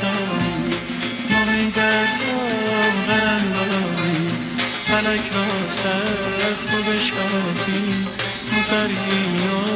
باشم. نامی در ساغن داری فلک را سر خوبش کافی مطرین و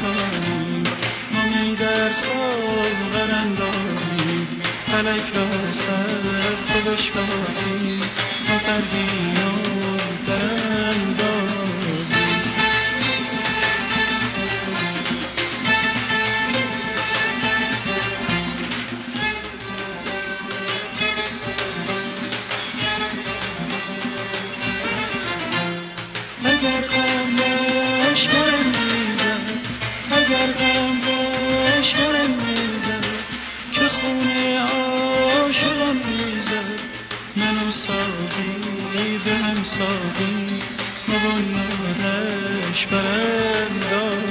برافشانی ما در سال اندازیم فلک را سقف و بشکافیم ما لشکرم می‌زد که خون عاشقم می‌زد من و ساقی به هم سازیم و بنیادش براندازیم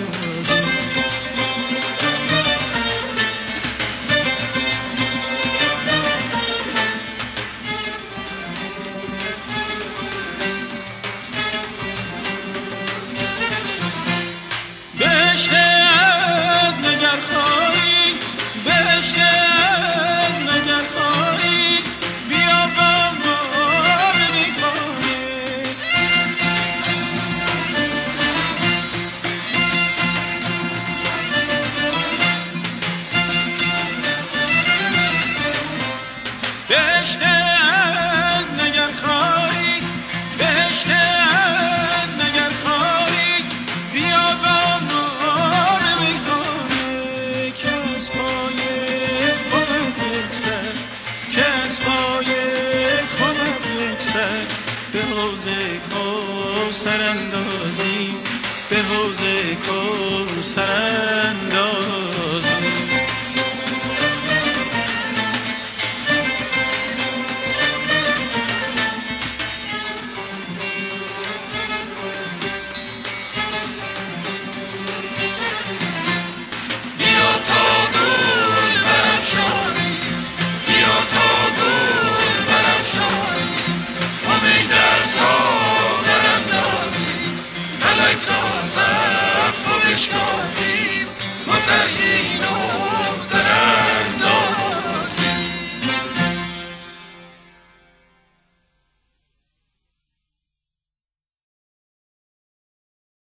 سر به حوز کوسر اندازی به حوز کوسر اندازی σκοτεινή